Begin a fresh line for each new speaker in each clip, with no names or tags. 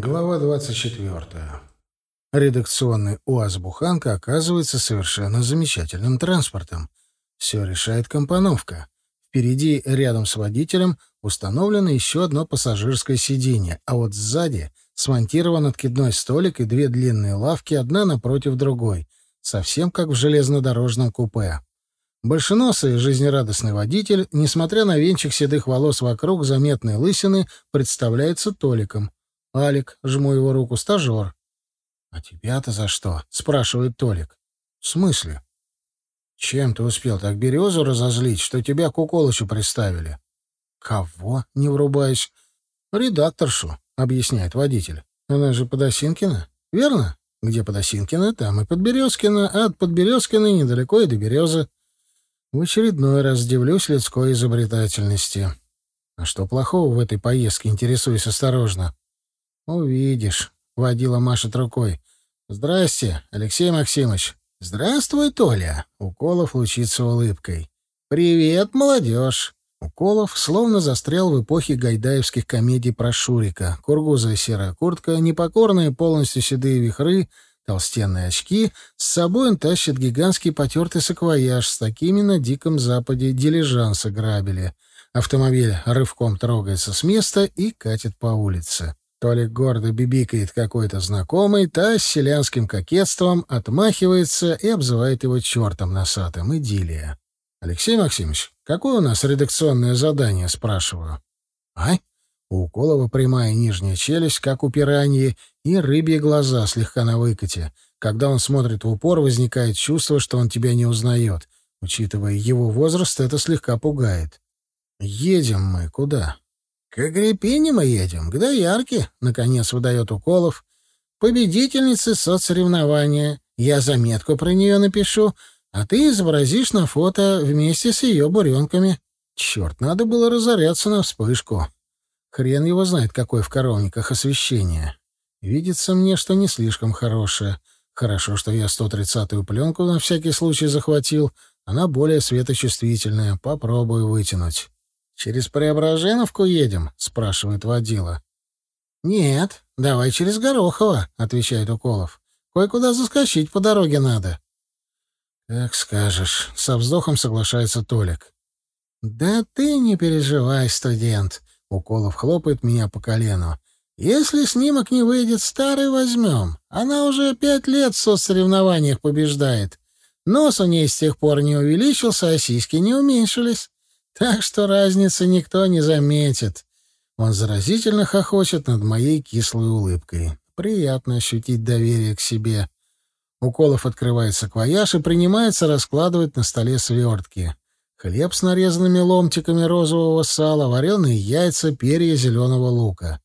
Глава 24. Редакционный УАЗ-буханка оказывается совершенно замечательным транспортом. Все решает компоновка. Впереди, рядом с водителем, установлено еще одно пассажирское сиденье, а вот сзади смонтирован откидной столик и две длинные лавки, одна напротив другой, совсем как в железнодорожном купе. Большеносый жизнерадостный водитель, несмотря на венчик седых волос вокруг заметной лысины, представляется Толиком — Алик, жму его руку, стажер. — А тебя-то за что? — спрашивает Толик. — В смысле? — Чем ты успел так березу разозлить, что тебя к уколычу приставили? — Кого? — не врубаюсь. — Редакторшу, — объясняет водитель. — Она же Подосинкина, верно? Где Подосинкина, там и Подберезкина, а от Подберезкина недалеко и до Березы. В очередной раз удивлюсь людской изобретательности. А что плохого в этой поездке, интересуюсь осторожно? «Увидишь», — водила машет рукой. «Здрасте, Алексей Максимович». «Здравствуй, Толя», — Уколов лучится улыбкой. «Привет, молодежь». Уколов словно застрял в эпохе гайдаевских комедий про Шурика. Кургузая серая куртка, непокорные полностью седые вихры, толстенные очки. С собой он тащит гигантский потертый саквояж. С такими на Диком Западе дилижансы грабили. Автомобиль рывком трогается с места и катит по улице. Толик гордо бибикает какой-то знакомый, та с селянским кокетством отмахивается и обзывает его чертом носатым. Идиллия. «Алексей Максимович, какое у нас редакционное задание?» — спрашиваю. «Ай?» У Уколова прямая нижняя челюсть, как у пираньи, и рыбьи глаза слегка на выкате. Когда он смотрит в упор, возникает чувство, что он тебя не узнает. Учитывая его возраст, это слегка пугает. «Едем мы куда?» «К Агриппине мы едем, к доярке», — наконец выдает Уколов. «Победительницы соцсоревнования. Я заметку про нее напишу, а ты изобразишь на фото вместе с ее буренками. Черт, надо было разоряться на вспышку. Хрен его знает, какое в коровниках освещение. Видится мне, что не слишком хорошее. Хорошо, что я 130-ю пленку на всякий случай захватил. Она более светочувствительная. Попробую вытянуть». «Через Преображеновку едем?» — спрашивает водила. «Нет, давай через Горохово», — отвечает Уколов. «Кое-куда заскочить по дороге надо». «Как скажешь», — со вздохом соглашается Толик. «Да ты не переживай, студент», — Уколов хлопает меня по колену. «Если снимок не выйдет, старый возьмем. Она уже пять лет в соцсоревнованиях побеждает. Нос у ней с тех пор не увеличился, а сиськи не уменьшились. Так что разницы никто не заметит. Он заразительно хохочет над моей кислой улыбкой. Приятно ощутить доверие к себе. Уколов открывает саквояж и принимается раскладывать на столе свертки. Хлеб с нарезанными ломтиками розового сала, вареные яйца, перья зеленого лука.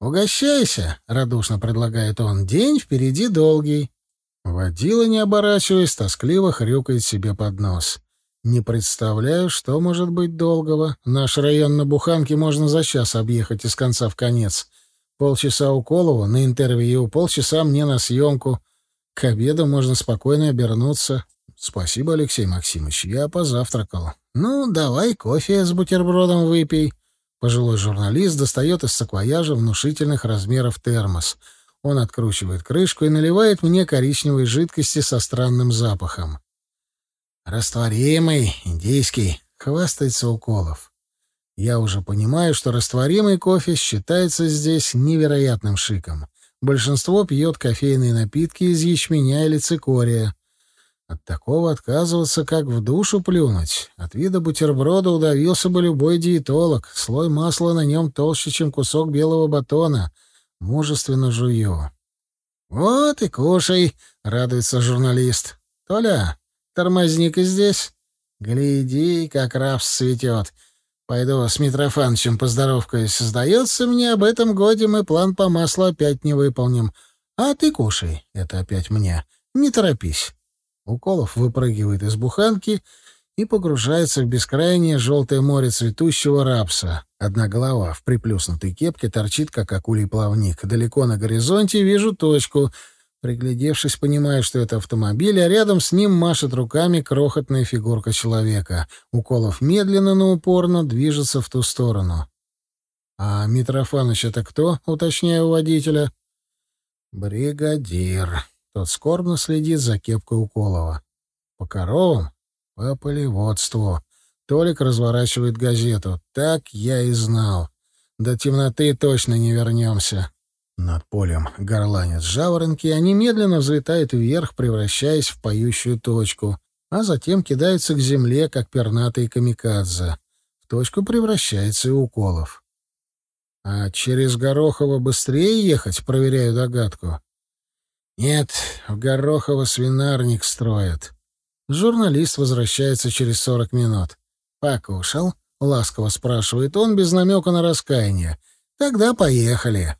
«Угощайся», — радушно предлагает он, — «день впереди долгий». Водила, не оборачиваясь, тоскливо хрюкает себе под нос. Не представляю, что может быть долгого. Наш район на Буханке можно за час объехать из конца в конец. Полчаса у Колова на интервью, полчаса мне на съемку. К обеду можно спокойно обернуться. Спасибо, Алексей Максимович, я позавтракал. Ну, давай кофе с бутербродом выпей. Пожилой журналист достает из саквояжа внушительных размеров термос. Он откручивает крышку и наливает мне коричневой жидкости со странным запахом. «Растворимый, индийский», — хвастается Уколов. Я уже понимаю, что растворимый кофе считается здесь невероятным шиком. Большинство пьет кофейные напитки из ячменя или цикория. От такого отказываться, как в душу плюнуть. От вида бутерброда удавился бы любой диетолог. Слой масла на нем толще, чем кусок белого батона. Мужественно жую. «Вот и кушай», — радуется журналист. «Толя, Тормозник здесь. Гляди, как рапс цветет. Пойду с Митрофановичем поздоровкаюсь. Сдается мне, об этом годе мы план по маслу опять не выполним. А ты кушай. Это опять мне. Не торопись. Уколов выпрыгивает из буханки и погружается в бескрайнее желтое море цветущего рапса. Одна голова в приплюснутой кепке торчит, как акулий плавник. Далеко на горизонте вижу точку — Приглядевшись, понимаю, что это автомобиль, а рядом с ним машет руками крохотная фигурка человека. Уколов медленно, но упорно движется в ту сторону. «А Митрофаныч это кто?» — уточняю у водителя. «Бригадир». Тот скорбно следит за кепкой Уколова. «По коровам?» «По полеводству». Толик разворачивает газету. «Так я и знал. До темноты точно не вернемся». Над полем горланят жаворонки, они медленно взлетают вверх, превращаясь в поющую точку, а затем кидаются к земле, как пернатые камикадзе. В точку превращается и Уколов. А через Горохово быстрее ехать, проверяю догадку. Нет, в Горохово свинарник строят. Журналист возвращается через сорок минут. «Покушал?» — ласково спрашивает он, без намека на раскаяние. «Тогда поехали».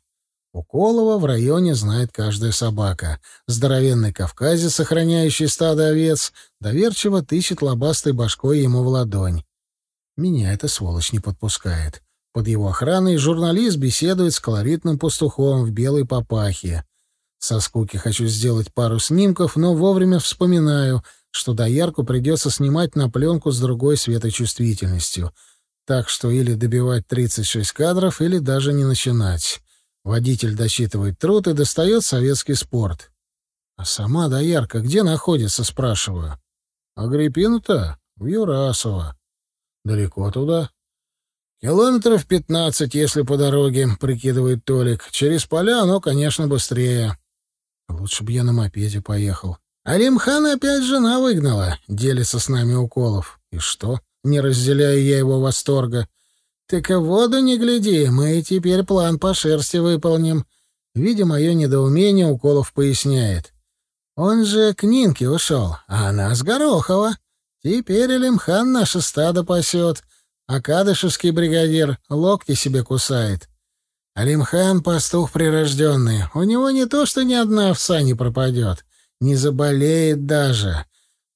Уколова в районе знает каждая собака. Здоровенный кавказец, сохраняющий стадо овец, доверчиво тычет лобастой башкой ему в ладонь. Меня эта сволочь не подпускает. Под его охраной журналист беседует с колоритным пастухом в белой папахе. Со скуки хочу сделать пару снимков, но вовремя вспоминаю, что доярку придется снимать на пленку с другой светочувствительностью. Так что или добивать 36 кадров, или даже не начинать. Водитель досчитывает труд и достает советский спорт. А сама доярка где находится, спрашиваю. Агриппину-то в Юрасово. Далеко туда? Километров пятнадцать, если по дороге, прикидывает Толик. Через поля оно, конечно, быстрее. Лучше бы я на мопеде поехал. Алимхана опять жена выгнала, делится с нами уколов. И что? Не разделяю я его восторга. «Так воду не гляди, мы теперь план по шерсти выполним». Видя мое недоумение, Уколов поясняет. «Он же к Нинке ушел, а она с Горохова. Теперь Элимхан наше стадо пасет, а Кадышевский бригадир локти себе кусает. Алимхан — пастух прирожденный. У него не то, что ни одна овца не пропадет, не заболеет даже.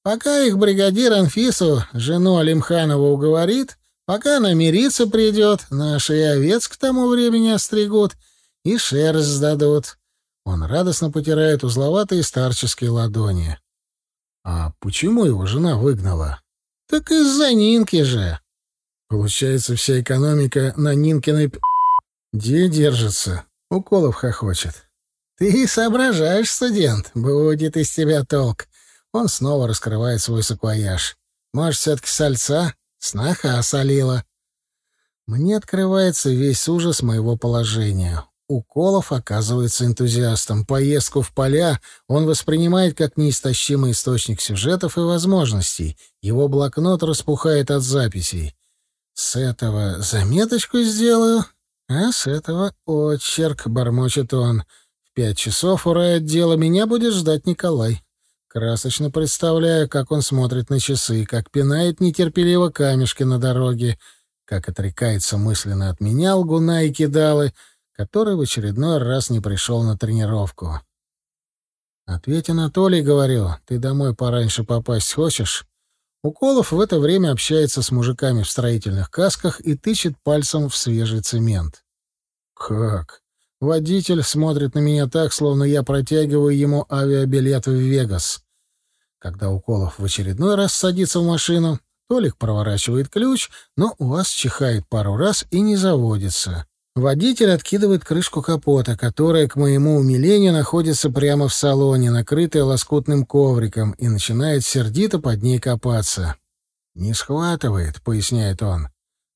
Пока их бригадир Анфису, жену Алимханова, уговорит, Пока она мириться придет, наши овец к тому времени остригут и шерсть сдадут. Он радостно потирает узловатые старческие ладони. А почему его жена выгнала? Так из-за Нинки же. Получается, вся экономика на Нинкиной п... Где держится? Уколов хохочет. Ты соображаешь, студент, будет из тебя толк. Он снова раскрывает свой саквояж. Может, все-таки сальца? Снаха осолила. Мне открывается весь ужас моего положения. Уколов оказывается энтузиастом. Поездку в поля он воспринимает как неистощимый источник сюжетов и возможностей. Его блокнот распухает от записей. С этого заметочку сделаю, а с этого очерк, бормочет он. В пять часов у райотдела меня будет ждать Николай. Красочно представляю, как он смотрит на часы, как пинает нетерпеливо камешки на дороге, как отрекается мысленно от меня лгуна и кидалы, который в очередной раз не пришел на тренировку. «Ответь, Анатолий, — говорю, — ты домой пораньше попасть хочешь?» Уколов в это время общается с мужиками в строительных касках и тычет пальцем в свежий цемент. «Как? Водитель смотрит на меня так, словно я протягиваю ему авиабилет в Вегас. Когда Уколов в очередной раз садится в машину, Толик проворачивает ключ, но УАЗ чихает пару раз и не заводится. Водитель откидывает крышку капота, которая, к моему умилению, находится прямо в салоне, накрытая лоскутным ковриком, и начинает сердито под ней копаться. «Не схватывает», — поясняет он.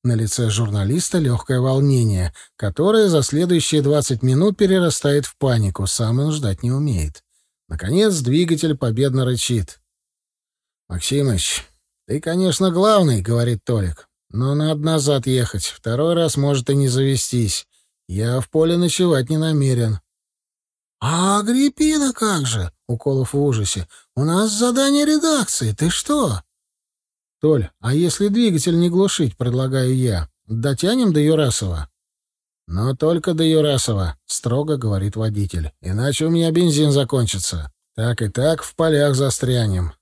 На лице журналиста легкое волнение, которое за следующие 20 минут перерастает в панику, сам он ждать не умеет. Наконец двигатель победно рычит. «Максимыч, ты, конечно, главный», — говорит Толик, — «но надо назад ехать. Второй раз может и не завестись. Я в поле ночевать не намерен». «А Агриппина как же?» — Уколов в ужасе. «У нас задание редакции. Ты что?» «Толь, а если двигатель не глушить, предлагаю я, дотянем до Юрасова?» «Но только до Юрасова», — строго говорит водитель. «Иначе у меня бензин закончится. Так и так в полях застрянем».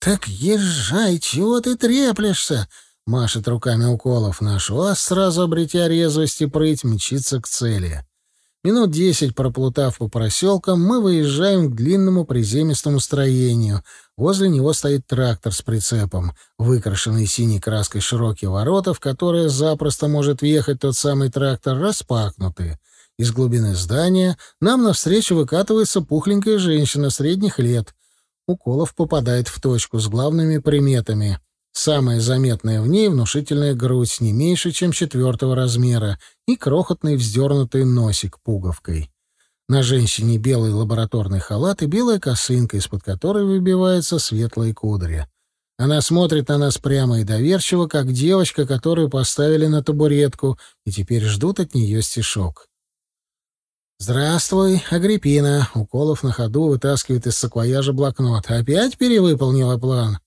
«Так езжай, чего ты треплешься?» — машет руками уколов. Наш УАЗ, сразу обретя резвость и прыть, мчится к цели. Минут десять проплутав по проселкам, мы выезжаем к длинному приземистому строению. Возле него стоит трактор с прицепом, выкрашенный синей краской широкие ворота, в которые запросто может въехать тот самый трактор, распахнуты. Из глубины здания нам навстречу выкатывается пухленькая женщина средних лет. Уколов попадает в точку с главными приметами. Самое заметное в ней — внушительная грудь, не меньше, чем четвертого размера, и крохотный вздернутый носик пуговкой. На женщине белый лабораторный халат и белая косынка, из-под которой выбиваются светлые кудри. Она смотрит на нас прямо и доверчиво, как девочка, которую поставили на табуретку, и теперь ждут от нее стишок. «Здравствуй, Агриппина!» Уколов на ходу вытаскивает из саквояжа блокнот. «Опять перевыполнила план?»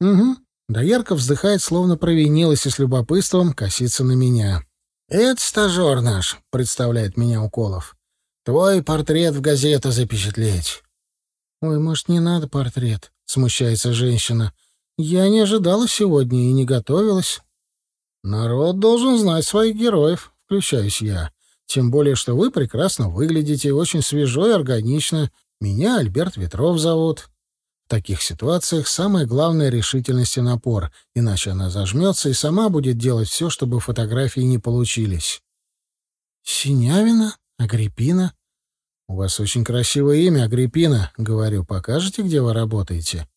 «Угу. Доярка вздыхает, словно провинилась и с любопытством косится на меня. «Это стажер наш», — представляет меня Уколов. «Твой портрет в газету запечатлеть». «Ой, может, не надо портрет?» — смущается женщина. «Я не ожидала сегодня и не готовилась». «Народ должен знать своих героев», — включаюсь я. «Тем более, что вы прекрасно выглядите, очень свежо и органично. Меня Альберт Ветров зовут» таких ситуациях самое главное — решительность и напор, иначе она зажмется и сама будет делать все, чтобы фотографии не получились. «Синявина? Агриппина?» «У вас очень красивое имя, Агриппина. Говорю, покажете, где вы работаете?»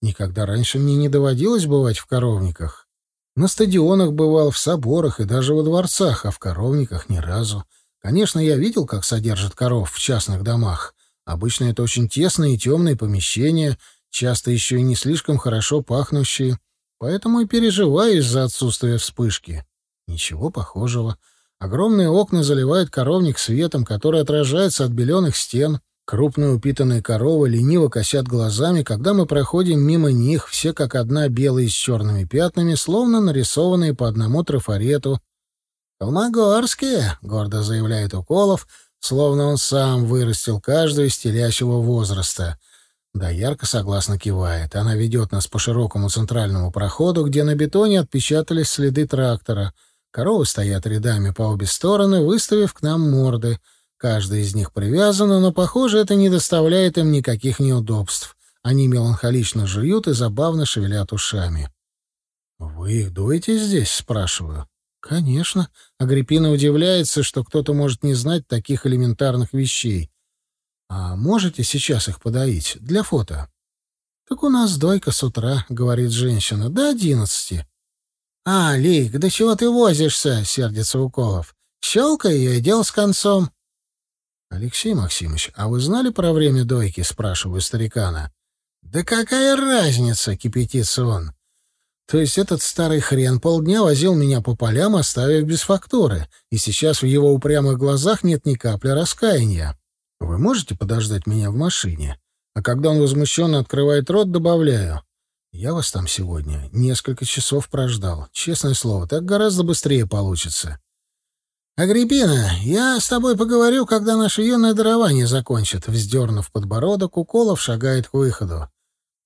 «Никогда раньше мне не доводилось бывать в коровниках. На стадионах бывал, в соборах и даже во дворцах, а в коровниках ни разу. Конечно, я видел, как содержат коров в частных домах. Обычно это очень тесные и темные помещения — часто еще и не слишком хорошо пахнущие, поэтому и переживаю из-за отсутствия вспышки. Ничего похожего. Огромные окна заливают коровник светом, который отражается от беленых стен. Крупные упитанные коровы лениво косят глазами, когда мы проходим мимо них, все как одна белые с черными пятнами, словно нарисованные по одному трафарету. «Холмогорские!» — гордо заявляет Уколов, словно он сам вырастил каждого из телящего возраста. Да, ярко согласно кивает. Она ведет нас по широкому центральному проходу, где на бетоне отпечатались следы трактора. Коровы стоят рядами по обе стороны, выставив к нам морды. Каждая из них привязана, но, похоже, это не доставляет им никаких неудобств. Они меланхолично жуют и забавно шевелят ушами. «Вы их дуете здесь?» — спрашиваю. «Конечно». Агриппина удивляется, что кто-то может не знать таких элементарных вещей. «А можете сейчас их подоить? Для фото?» «Так у нас дойка с утра», — говорит женщина, — «до одиннадцати». «А, Лик, да чего ты возишься?» — сердится Уколов. «Щелкай ее и дел с концом». «Алексей Максимович, а вы знали про время дойки?» — спрашиваю старикана. «Да какая разница?» — кипятится он. То есть этот старый хрен полдня возил меня по полям, оставив без фактуры, и сейчас в его упрямых глазах нет ни капли раскаяния. Вы можете подождать меня в машине? А когда он возмущенно открывает рот, добавляю. Я вас там сегодня несколько часов прождал. Честное слово, так гораздо быстрее получится. «Агриппина, я с тобой поговорю, когда наше юное дарование закончит», — вздернув подбородок, Уколов шагает к выходу.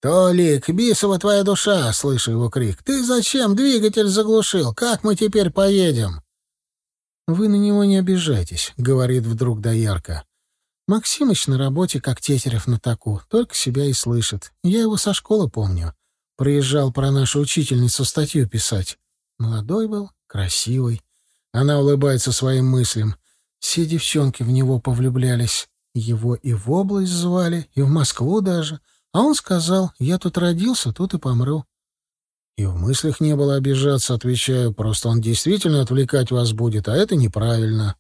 «Толик, бисова твоя душа!» — слышу его крик. «Ты зачем двигатель заглушил? Как мы теперь поедем?» «Вы на него не обижайтесь», — говорит вдруг Доярка. Максимыч на работе, как Тетерев на таку, только себя и слышит. Я его со школы помню. Приезжал про нашу учительницу статью писать. Молодой был, красивый. Она улыбается своим мыслям. Все девчонки в него повлюблялись. Его и в область звали, и в Москву даже. А он сказал, я тут родился, тут и помру. И в мыслях не было обижаться, отвечаю, просто он действительно отвлекать вас будет, а это неправильно.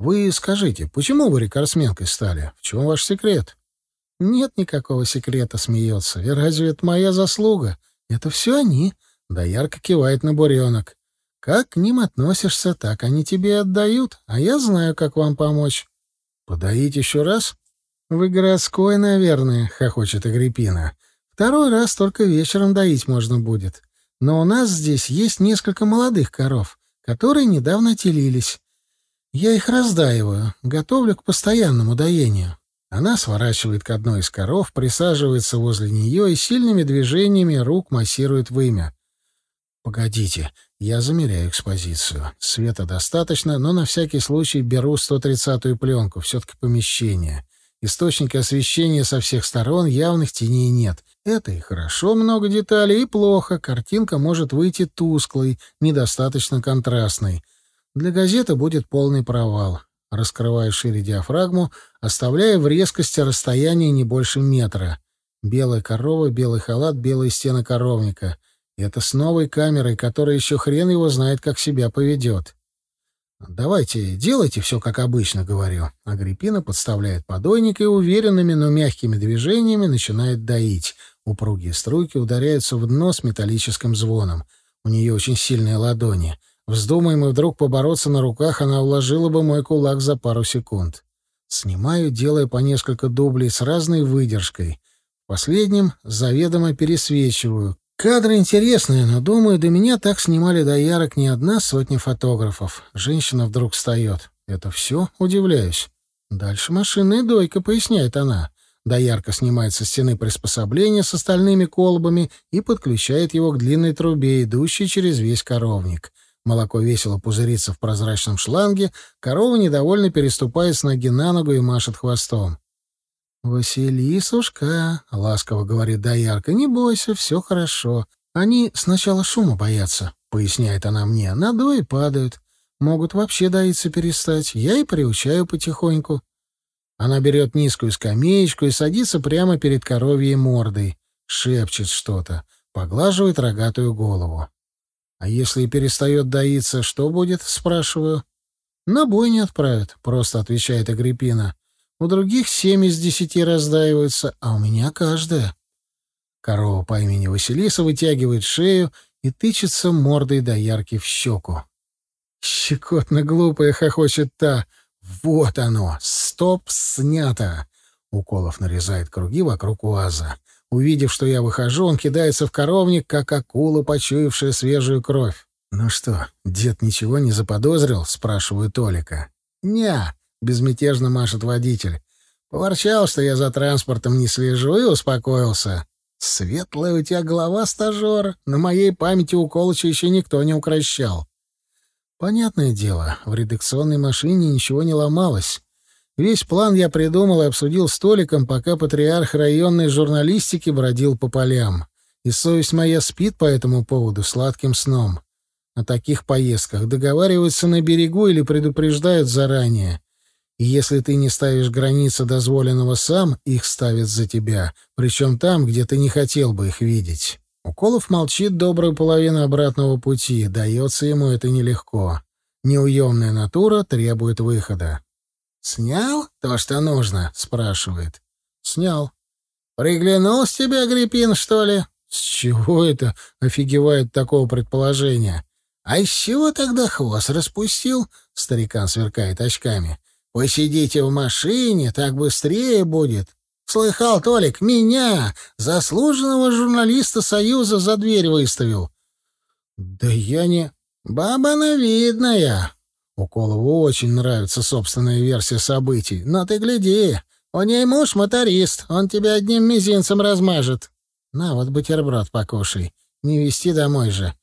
Вы скажите, почему вы рекордсменкой стали? В чем ваш секрет? Нет никакого секрета, смеется. И разве это моя заслуга? Это все они. Да ярко кивает на буренок. Как к ним относишься, так они тебе отдают, а я знаю, как вам помочь. Подоить еще раз? Вы городской, наверное, хохочет Агриппина. Второй раз только вечером доить можно будет. Но у нас здесь есть несколько молодых коров, которые недавно телились. Я их раздаиваю, готовлю к постоянному доению. Она сворачивает к одной из коров, присаживается возле нее и сильными движениями рук массирует вымя. Погодите, я замеряю экспозицию. Света достаточно, но на всякий случай беру 130-ю пленку, все-таки помещение. Источники освещения со всех сторон, явных теней нет. Это и хорошо, много деталей, и плохо. Картинка может выйти тусклой, недостаточно контрастной. Для газеты будет полный провал. Раскрываю шире диафрагму, оставляя в резкости расстояние не больше метра. Белая корова, белый халат, белые стены коровника. И это с новой камерой, которая еще хрен его знает, как себя поведет. «Давайте, делайте все как обычно», — говорю. Агриппина подставляет подойник и уверенными, но мягкими движениями начинает доить. Упругие струйки ударяются в дно с металлическим звоном. У нее очень сильные ладони. Вздумаем мы вдруг побороться на руках, она уложила бы мой кулак за пару секунд. Снимаю, делая по несколько дублей с разной выдержкой. Последним заведомо пересвечиваю, Кадры интересные, но, думаю, до меня так снимали доярок не одна сотня фотографов. Женщина вдруг встает. Это все? Удивляюсь. Дальше машинная дойка, поясняет она. Доярка снимает со стены приспособление с остальными колбами и подключает его к длинной трубе, идущей через весь коровник. Молоко весело пузырится в прозрачном шланге, корова недовольно переступает с ноги на ногу и машет хвостом. «Василисушка», — ласково говорит доярка, — «не бойся, все хорошо. Они сначала шума боятся», — поясняет она мне, — «надой падают. Могут вообще доиться перестать. Я и приучаю потихоньку». Она берет низкую скамеечку и садится прямо перед коровьей мордой, шепчет что-то, поглаживает рогатую голову. «А если перестает доиться, что будет?» — спрашиваю. «На бой не отправят», — просто отвечает Агриппина. У других семь из десяти раздаиваются, а у меня каждая. Корова по имени Василиса вытягивает шею и тычется мордой до ярки в щеку. Щекотно глупая хохочет та. Вот оно! Стоп, снято! Уколов нарезает круги вокруг УАЗа. Увидев, что я выхожу, он кидается в коровник, как акула, почуявшая свежую кровь. «Ну что, дед ничего не заподозрил?» — спрашиваю Толика. «Не, — безмятежно машет водитель. Поворчал, что я за транспортом не слежу, и успокоился. Светлая у тебя голова, стажер. На моей памяти у Колыча еще никто не укращал. Понятное дело, в редакционной машине ничего не ломалось. Весь план я придумал и обсудил столиком, пока патриарх районной журналистики бродил по полям. И совесть моя спит по этому поводу сладким сном. О таких поездках договариваются на берегу или предупреждают заранее. И если ты не ставишь границы дозволенного сам, их ставят за тебя, причем там, где ты не хотел бы их видеть. Уколов молчит добрую половину обратного пути, дается ему это нелегко. Неуемная натура требует выхода. «Снял то, что нужно?» — спрашивает. «Снял». «Приглянулся тебе, Агриппин, что ли?» «С чего это?» — офигевает такого предположения. «А из чего тогда хвост распустил?» — старикан сверкает очками. Посидите в машине, так быстрее будет. Слыхал, Толик, меня, заслуженного журналиста Союза, за дверь выставил. Да я не... Баба она. Уколову очень нравится собственная версия событий. Но ты гляди, у ней муж моторист, он тебя одним мизинцем размажет. На, вот бутерброд покушай. Не вести домой же.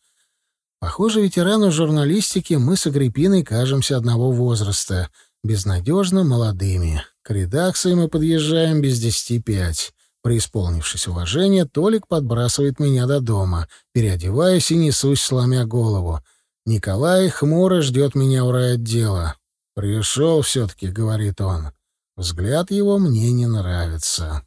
Похоже, ветерану журналистики мы с Агриппиной кажемся одного возраста — безнадежно молодыми. К редакции мы подъезжаем без десяти пять. Преисполнившись уважения, Толик подбрасывает меня до дома. Переодеваюсь и несусь, сломя голову. Николай хмуро ждет меня у райотдела. «Пришел все-таки», — говорит он. Взгляд его мне не нравится.